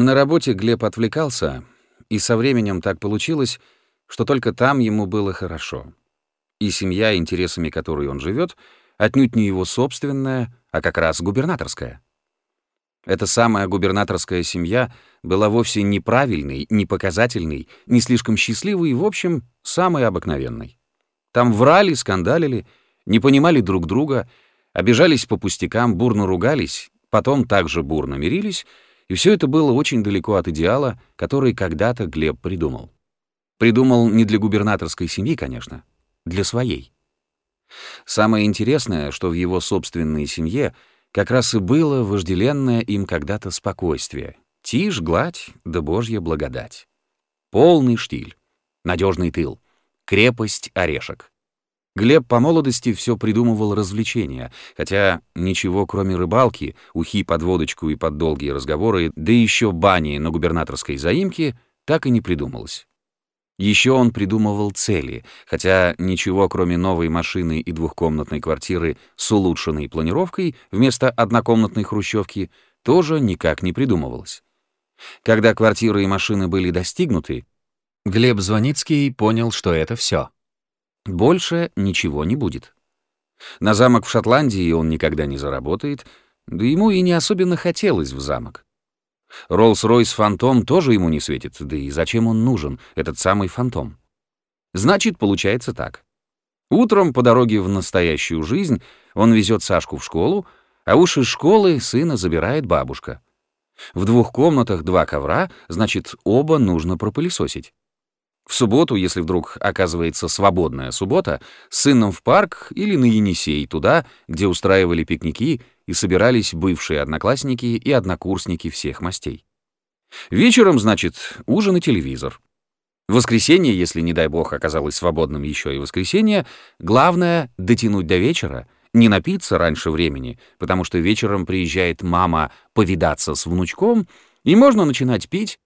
На работе Глеб отвлекался, и со временем так получилось, что только там ему было хорошо. И семья, интересами которой он живет, отнюдь не его собственная, а как раз губернаторская. Эта самая губернаторская семья была вовсе не правильной, не показательной, не слишком счастливой и, в общем, самой обыкновенной. Там врали, скандалили, не понимали друг друга, обижались по пустякам, бурно ругались, потом также бурно мирились, и все это было очень далеко от идеала, который когда-то Глеб придумал. Придумал не для губернаторской семьи, конечно, для своей. Самое интересное, что в его собственной семье как раз и было вожделенное им когда-то спокойствие. Тишь, гладь, да божья благодать. Полный штиль, надежный тыл, крепость орешек. Глеб по молодости все придумывал развлечения, хотя ничего, кроме рыбалки, ухи под водочку и под долгие разговоры, да еще бани на губернаторской заимке, так и не придумалось. Еще он придумывал цели, хотя ничего, кроме новой машины и двухкомнатной квартиры с улучшенной планировкой вместо однокомнатной хрущевки, тоже никак не придумывалось. Когда квартиры и машины были достигнуты, Глеб Звоницкий понял, что это все. Больше ничего не будет. На замок в Шотландии он никогда не заработает, да ему и не особенно хотелось в замок. Роллс-Ройс Фантом тоже ему не светит, да и зачем он нужен, этот самый Фантом? Значит, получается так. Утром по дороге в настоящую жизнь он везет Сашку в школу, а уж из школы сына забирает бабушка. В двух комнатах два ковра, значит, оба нужно пропылесосить. В субботу, если вдруг оказывается свободная суббота, с сыном в парк или на Енисей, туда, где устраивали пикники и собирались бывшие одноклассники и однокурсники всех мастей. Вечером, значит, ужин и телевизор. В воскресенье, если, не дай бог, оказалось свободным еще и воскресенье, главное — дотянуть до вечера, не напиться раньше времени, потому что вечером приезжает мама повидаться с внучком, и можно начинать пить,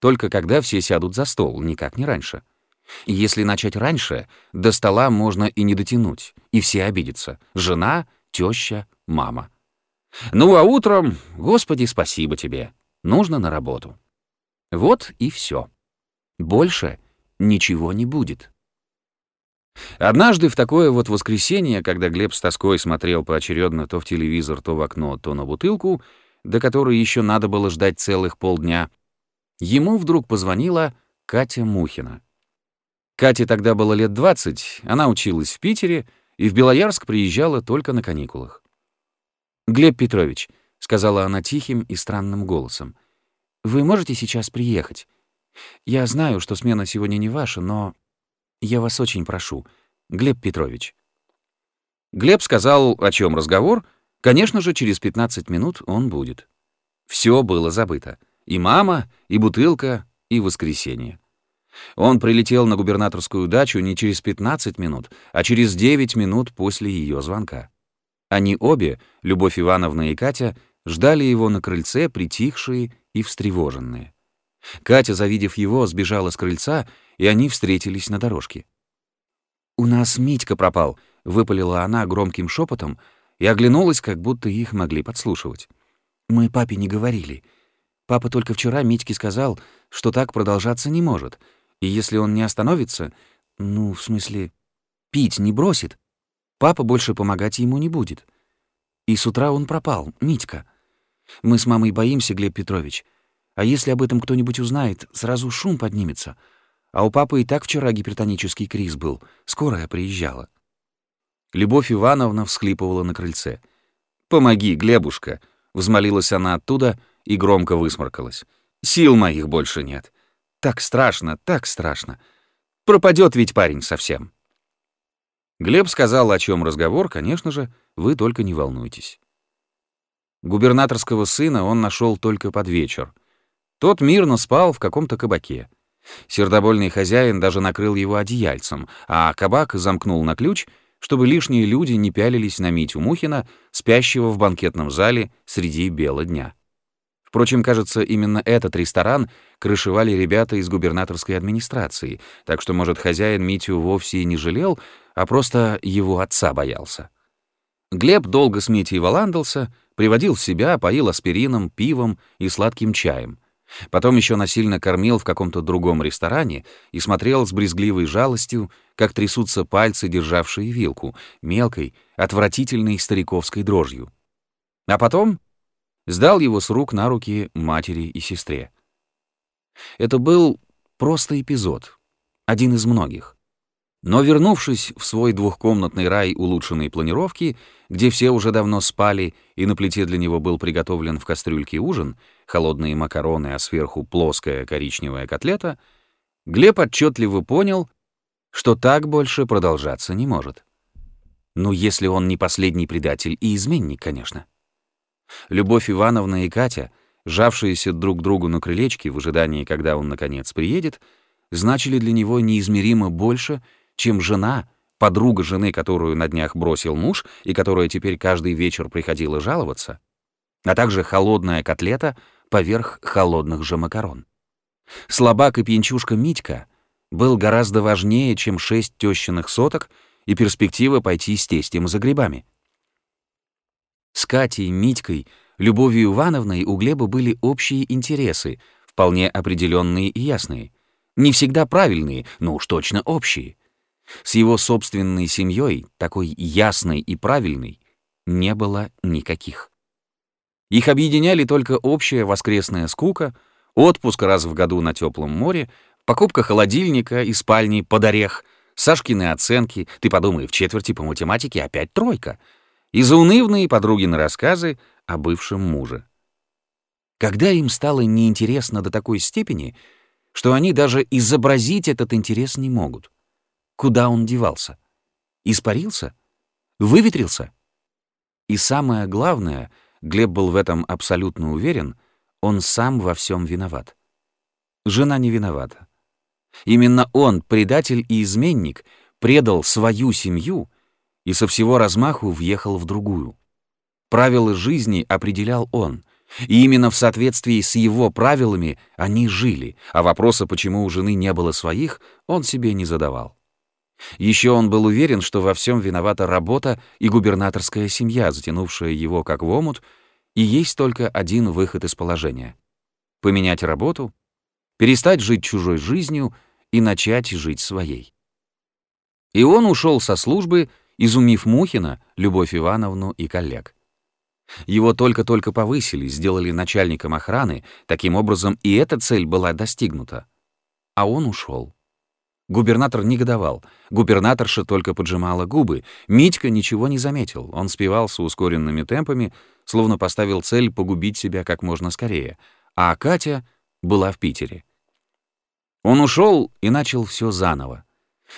только когда все сядут за стол, никак не раньше. если начать раньше, до стола можно и не дотянуть, и все обидятся. Жена, теща, мама. Ну а утром, Господи, спасибо тебе, нужно на работу. Вот и все. Больше ничего не будет. Однажды в такое вот воскресенье, когда Глеб с тоской смотрел поочередно то в телевизор, то в окно, то на бутылку, до которой еще надо было ждать целых полдня, Ему вдруг позвонила Катя Мухина. Кате тогда было лет 20, она училась в Питере и в Белоярск приезжала только на каникулах. «Глеб Петрович», — сказала она тихим и странным голосом, — «вы можете сейчас приехать? Я знаю, что смена сегодня не ваша, но я вас очень прошу, Глеб Петрович». Глеб сказал, о чем разговор. Конечно же, через 15 минут он будет. Все было забыто. И мама, и бутылка, и воскресенье. Он прилетел на губернаторскую дачу не через 15 минут, а через 9 минут после ее звонка. Они обе, Любовь Ивановна и Катя, ждали его на крыльце, притихшие и встревоженные. Катя, завидев его, сбежала с крыльца, и они встретились на дорожке. «У нас Митька пропал», — выпалила она громким шепотом и оглянулась, как будто их могли подслушивать. «Мы папе не говорили. Папа только вчера Митьке сказал, что так продолжаться не может, и если он не остановится, ну, в смысле, пить не бросит, папа больше помогать ему не будет. И с утра он пропал, Митька. Мы с мамой боимся, Глеб Петрович. А если об этом кто-нибудь узнает, сразу шум поднимется. А у папы и так вчера гипертонический криз был, скорая приезжала. Любовь Ивановна всхлипывала на крыльце. «Помоги, Глебушка!» — взмолилась она оттуда — и громко высморкалась. «Сил моих больше нет. Так страшно, так страшно. Пропадет ведь парень совсем». Глеб сказал, о чем разговор, конечно же, вы только не волнуйтесь. Губернаторского сына он нашел только под вечер. Тот мирно спал в каком-то кабаке. Сердобольный хозяин даже накрыл его одеяльцем, а кабак замкнул на ключ, чтобы лишние люди не пялились на Митю Мухина, спящего в банкетном зале среди бела дня. Впрочем, кажется, именно этот ресторан крышевали ребята из губернаторской администрации, так что, может, хозяин Митю вовсе и не жалел, а просто его отца боялся. Глеб долго с Митей валандался, приводил себя, поил аспирином, пивом и сладким чаем. Потом еще насильно кормил в каком-то другом ресторане и смотрел с брезгливой жалостью, как трясутся пальцы, державшие вилку, мелкой, отвратительной стариковской дрожью. А потом сдал его с рук на руки матери и сестре. Это был просто эпизод, один из многих. Но вернувшись в свой двухкомнатный рай улучшенной планировки, где все уже давно спали, и на плите для него был приготовлен в кастрюльке ужин, холодные макароны, а сверху плоская коричневая котлета, Глеб отчетливо понял, что так больше продолжаться не может. Ну, если он не последний предатель и изменник, конечно. Любовь Ивановна и Катя, сжавшиеся друг к другу на крылечке в ожидании, когда он, наконец, приедет, значили для него неизмеримо больше, чем жена, подруга жены, которую на днях бросил муж и которая теперь каждый вечер приходила жаловаться, а также холодная котлета поверх холодных же макарон. Слабак и пьянчушка Митька был гораздо важнее, чем шесть тещиных соток и перспектива пойти с тестем за грибами. С Катей, Митькой, Любовью Ивановной у Глеба были общие интересы, вполне определенные и ясные. Не всегда правильные, но уж точно общие — с его собственной семьей, такой ясной и правильной, не было никаких. Их объединяли только общая воскресная скука, отпуск раз в году на теплом море, покупка холодильника и спальни под орех, Сашкины оценки, ты подумай, в четверти по математике опять тройка, и заунывные подругины рассказы о бывшем муже. Когда им стало неинтересно до такой степени, что они даже изобразить этот интерес не могут — Куда он девался? Испарился? Выветрился? И самое главное, Глеб был в этом абсолютно уверен, он сам во всем виноват. Жена не виновата. Именно он, предатель и изменник, предал свою семью и со всего размаху въехал в другую. Правила жизни определял он, и именно в соответствии с его правилами они жили, а вопроса, почему у жены не было своих, он себе не задавал. Еще он был уверен, что во всем виновата работа и губернаторская семья, затянувшая его как в омут, и есть только один выход из положения — поменять работу, перестать жить чужой жизнью и начать жить своей. И он ушел со службы, изумив Мухина, Любовь Ивановну и коллег. Его только-только повысили, сделали начальником охраны, таким образом и эта цель была достигнута. А он ушел. Губернатор негодовал. Губернаторша только поджимала губы. Митька ничего не заметил. Он спивался ускоренными темпами, словно поставил цель погубить себя как можно скорее. А Катя была в Питере. Он ушел и начал все заново.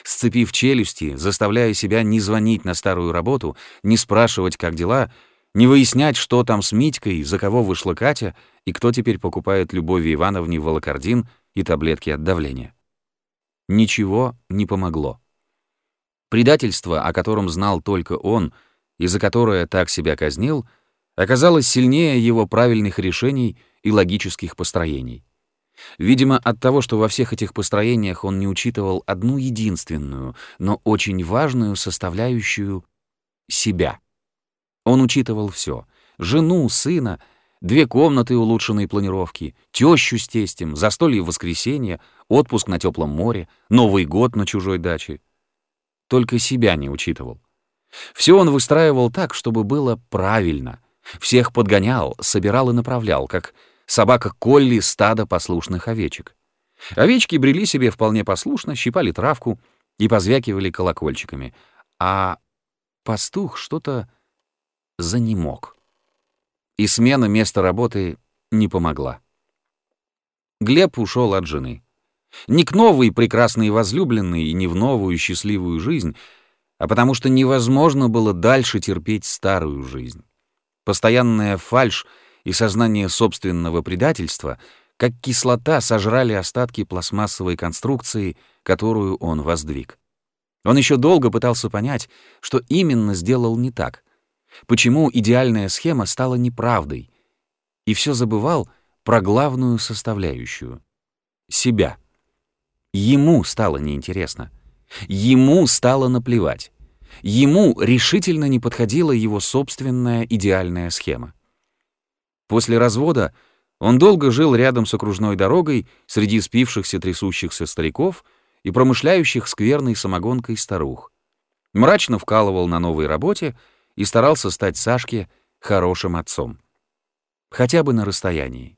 Сцепив челюсти, заставляя себя не звонить на старую работу, не спрашивать, как дела, не выяснять, что там с Митькой, за кого вышла Катя и кто теперь покупает Любови Ивановне волокордин и таблетки от давления. Ничего не помогло. Предательство, о котором знал только он, и за которое так себя казнил, оказалось сильнее его правильных решений и логических построений. Видимо, от того, что во всех этих построениях он не учитывал одну единственную, но очень важную составляющую — себя. Он учитывал все: жену, сына, две комнаты улучшенной планировки, тещу с тестем, застолье в воскресенье, отпуск на теплом море, Новый год на чужой даче. Только себя не учитывал. Все он выстраивал так, чтобы было правильно. Всех подгонял, собирал и направлял, как собака Колли стадо послушных овечек. Овечки брели себе вполне послушно, щипали травку и позвякивали колокольчиками, а пастух что-то занемог. И смена места работы не помогла. Глеб ушел от жены. Не к новой прекрасной возлюбленной и не в новую счастливую жизнь, а потому что невозможно было дальше терпеть старую жизнь. Постоянная фальшь и сознание собственного предательства, как кислота, сожрали остатки пластмассовой конструкции, которую он воздвиг. Он еще долго пытался понять, что именно сделал не так, почему идеальная схема стала неправдой, и все забывал про главную составляющую — себя — Ему стало неинтересно. Ему стало наплевать. Ему решительно не подходила его собственная идеальная схема. После развода Он долго жил рядом с окружной дорогой среди спившихся трясущихся стариков и промышляющих скверной самогонкой старух. Мрачно вкалывал на новой работе и старался стать Сашке хорошим отцом. Хотя бы на расстоянии.